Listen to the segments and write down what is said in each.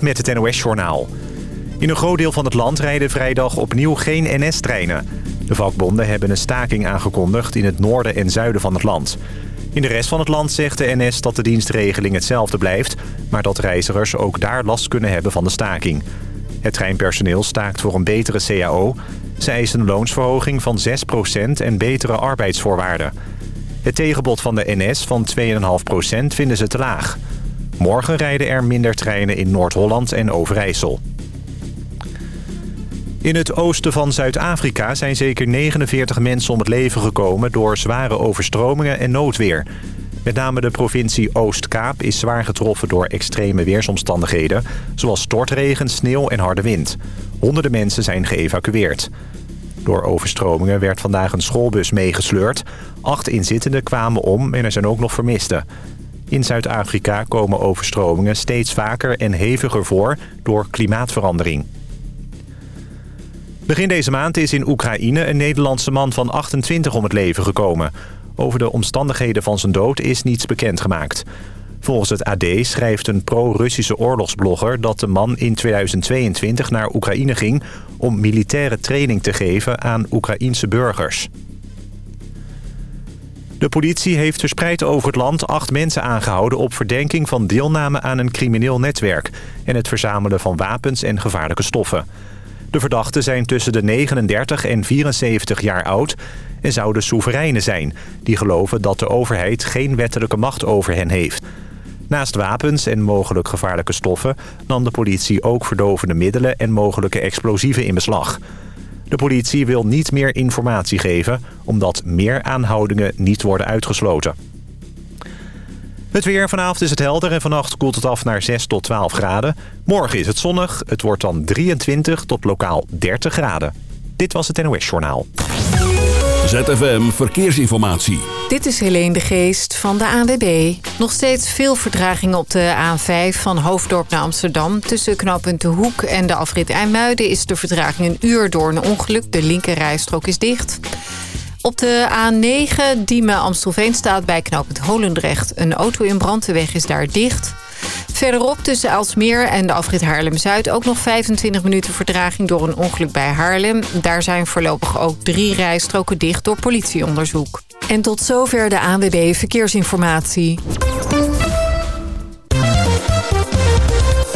Met het NOS-journaal. In een groot deel van het land rijden vrijdag opnieuw geen NS-treinen. De vakbonden hebben een staking aangekondigd in het noorden en zuiden van het land. In de rest van het land zegt de NS dat de dienstregeling hetzelfde blijft... maar dat reizigers ook daar last kunnen hebben van de staking. Het treinpersoneel staakt voor een betere CAO. Ze eisen een loonsverhoging van 6% en betere arbeidsvoorwaarden. Het tegenbod van de NS van 2,5% vinden ze te laag. Morgen rijden er minder treinen in Noord-Holland en Overijssel. In het oosten van Zuid-Afrika zijn zeker 49 mensen om het leven gekomen... door zware overstromingen en noodweer. Met name de provincie Oost-Kaap is zwaar getroffen door extreme weersomstandigheden... zoals stortregen, sneeuw en harde wind. Honderden mensen zijn geëvacueerd. Door overstromingen werd vandaag een schoolbus meegesleurd. Acht inzittenden kwamen om en er zijn ook nog vermisten. In Zuid-Afrika komen overstromingen steeds vaker en heviger voor door klimaatverandering. Begin deze maand is in Oekraïne een Nederlandse man van 28 om het leven gekomen. Over de omstandigheden van zijn dood is niets bekendgemaakt. Volgens het AD schrijft een pro-Russische oorlogsblogger dat de man in 2022 naar Oekraïne ging... om militaire training te geven aan Oekraïense burgers. De politie heeft verspreid over het land acht mensen aangehouden... op verdenking van deelname aan een crimineel netwerk... en het verzamelen van wapens en gevaarlijke stoffen. De verdachten zijn tussen de 39 en 74 jaar oud en zouden soevereinen zijn... die geloven dat de overheid geen wettelijke macht over hen heeft. Naast wapens en mogelijk gevaarlijke stoffen... nam de politie ook verdovende middelen en mogelijke explosieven in beslag. De politie wil niet meer informatie geven... omdat meer aanhoudingen niet worden uitgesloten. Het weer. Vanavond is het helder en vannacht koelt het af naar 6 tot 12 graden. Morgen is het zonnig. Het wordt dan 23 tot lokaal 30 graden. Dit was het NOS Journaal. ZFM Verkeersinformatie. Dit is Helene de Geest van de ANWB. Nog steeds veel vertragingen op de A5 van Hoofddorp naar Amsterdam. Tussen knooppunt De Hoek en de afrit IJmuiden is de vertraging een uur door een ongeluk. De linkerrijstrook is dicht. Op de A9 Diemen-Amstelveen staat bij knooppunt Holendrecht een auto in brand. De weg is daar dicht. Verderop tussen Alsmeer en de afrit Haarlem-Zuid... ook nog 25 minuten verdraging door een ongeluk bij Haarlem. Daar zijn voorlopig ook drie rijstroken dicht door politieonderzoek. En tot zover de ANWB Verkeersinformatie.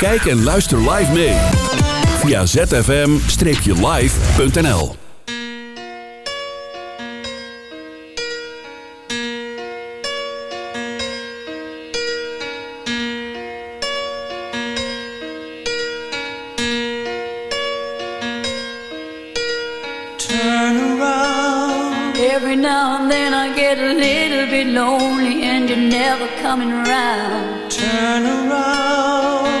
Kijk en luister live mee via zfm-live.nl Every now and then I get a little bit lonely and you're never coming around. Turn around.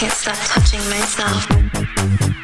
can't stop touching myself.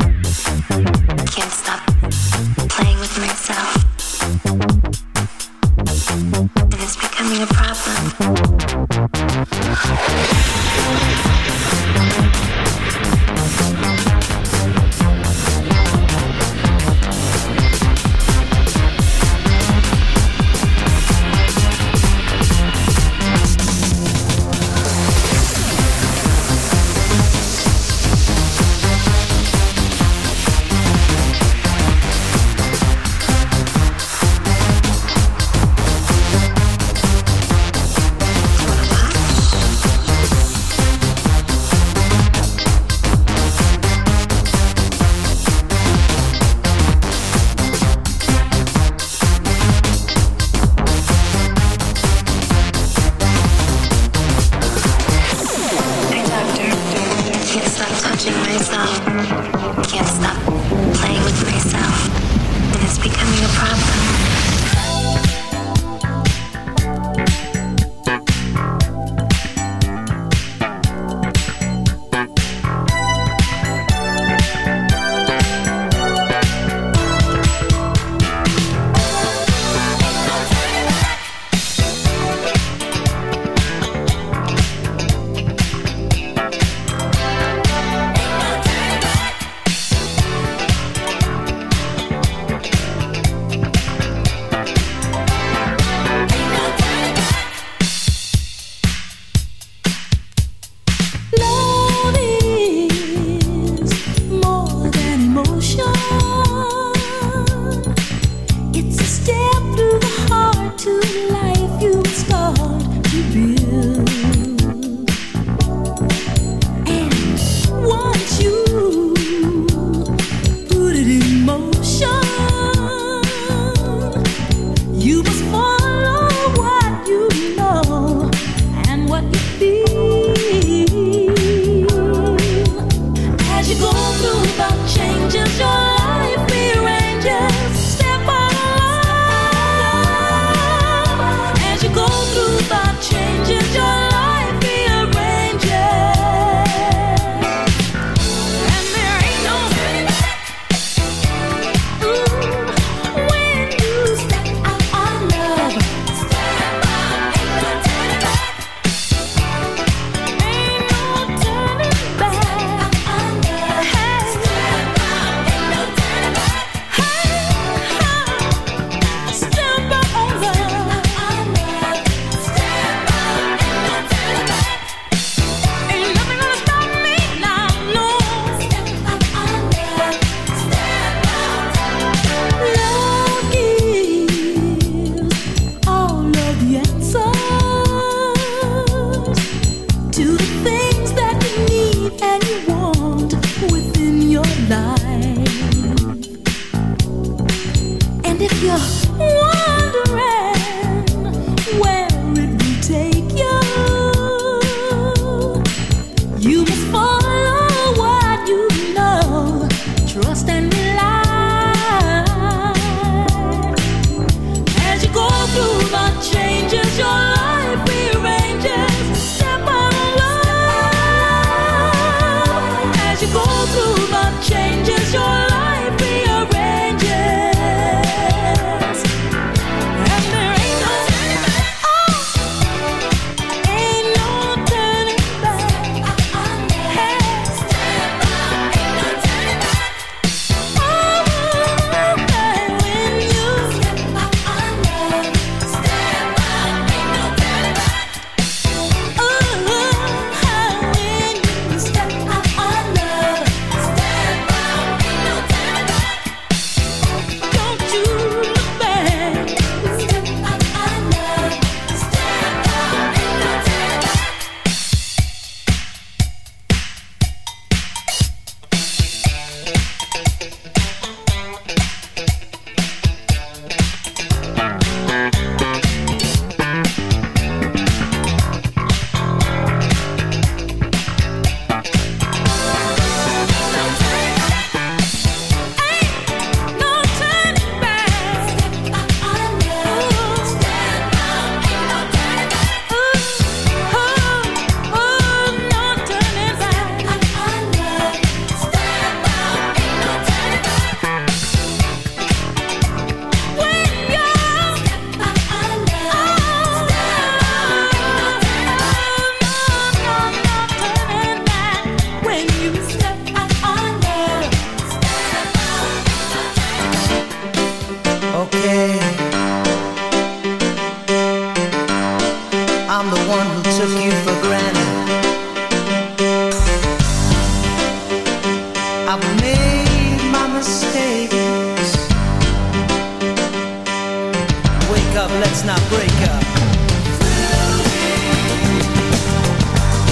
up, let's not break up.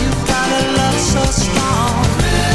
You got a love so strong.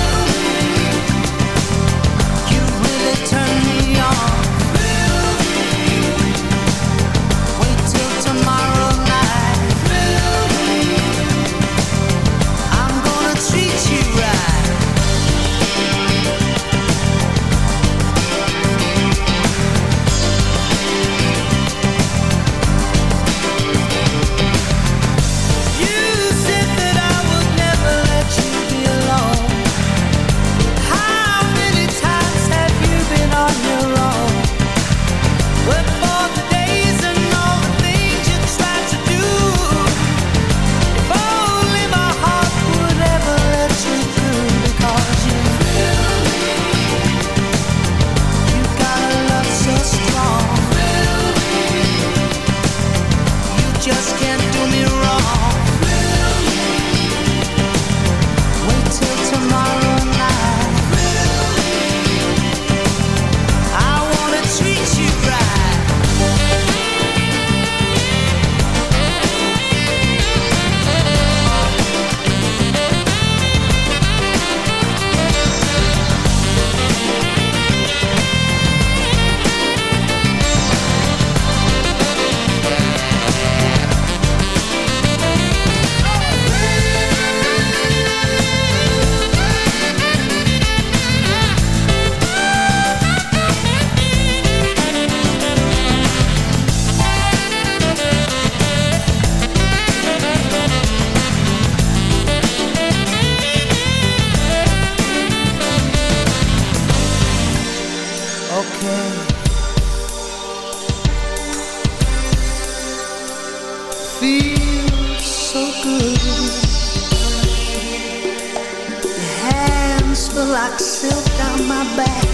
Silk down my back.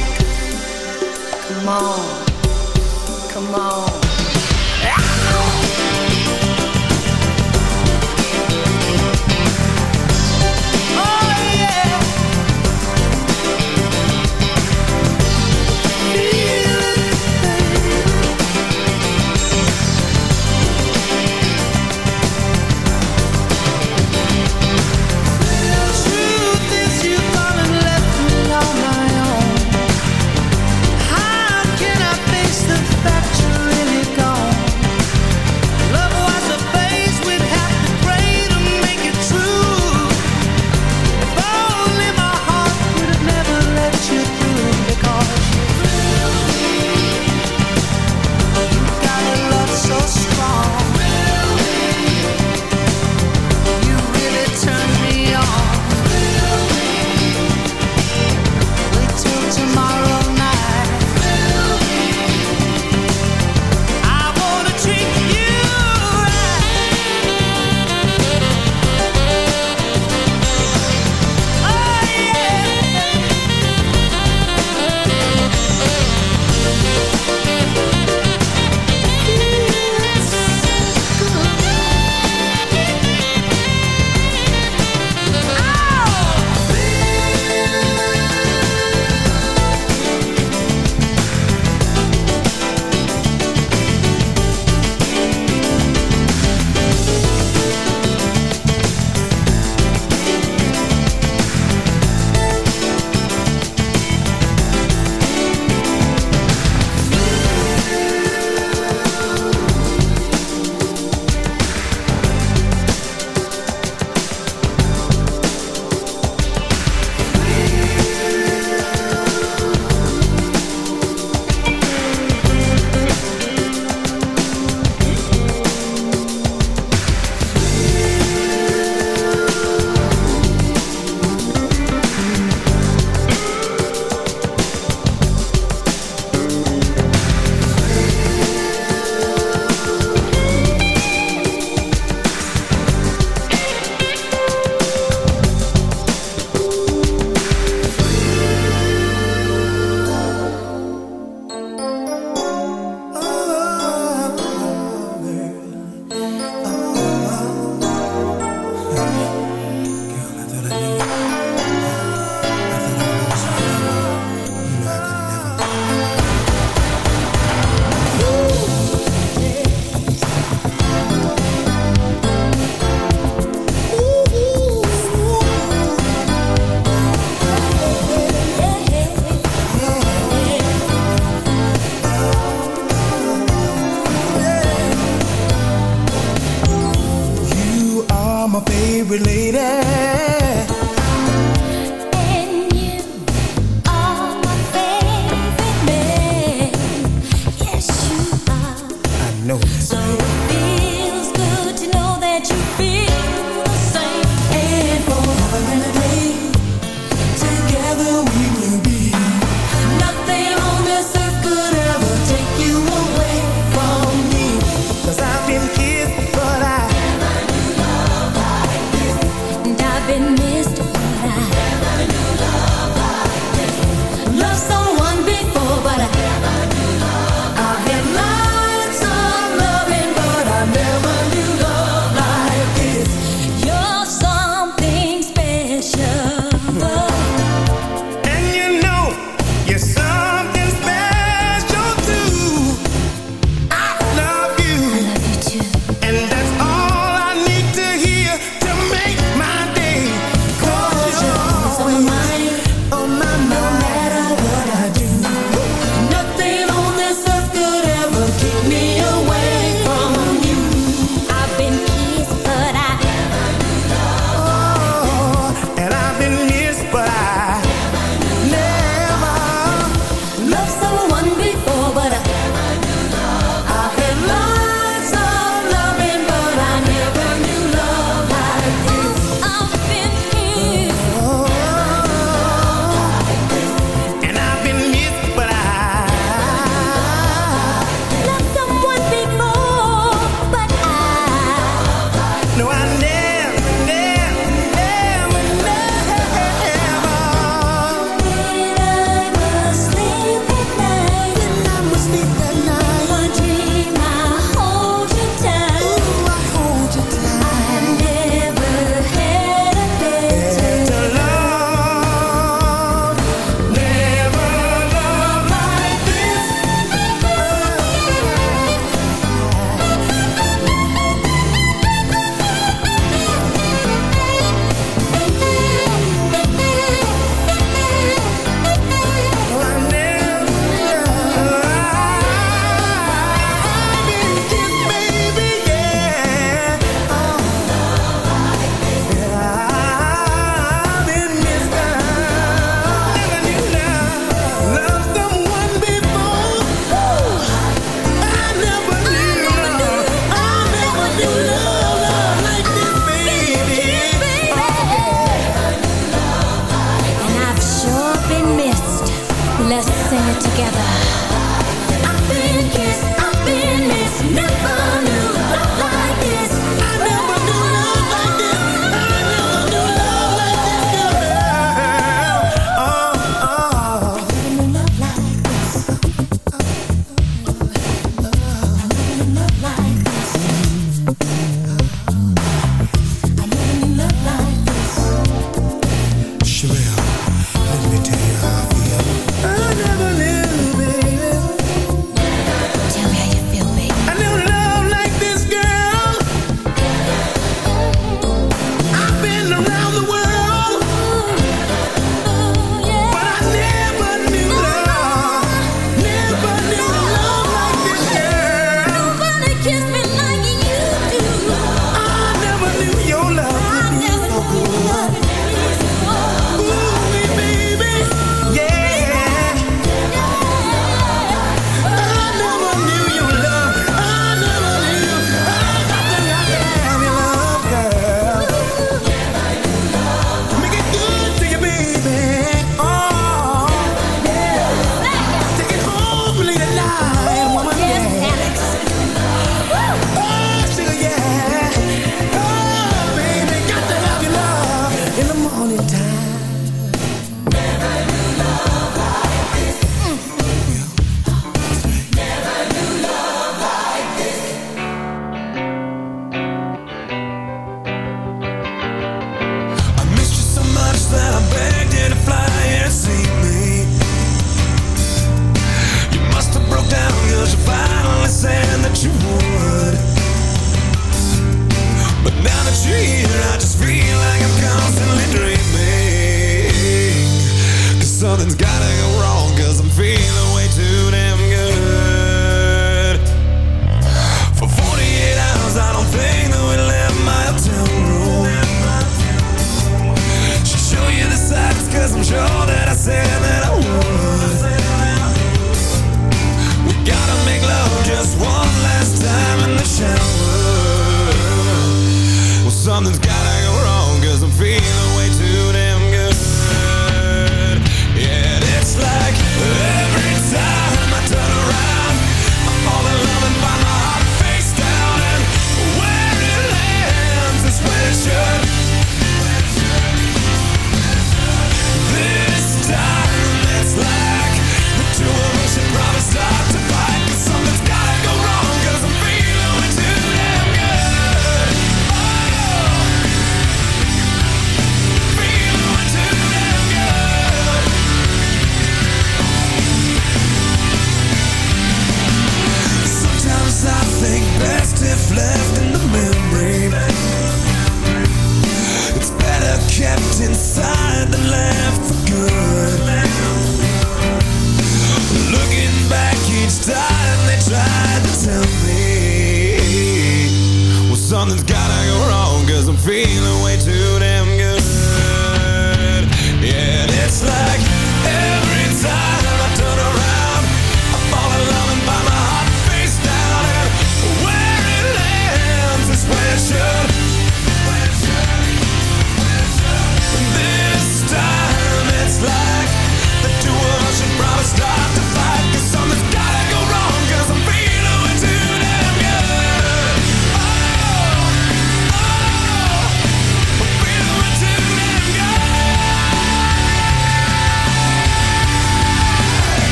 Come on, come on.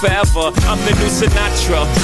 Forever. I'm the new Sinatra.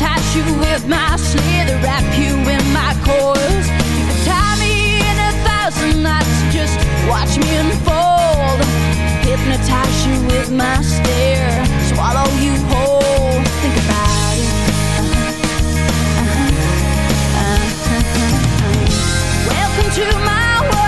Entice you with my slither, wrap you in my coils. You could tie me in a thousand knots, just watch me unfold. Hypnotize you with my stare, swallow you whole. Think about it. Uh-huh, uh-huh, uh-huh. Welcome to my world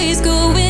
we'd always go into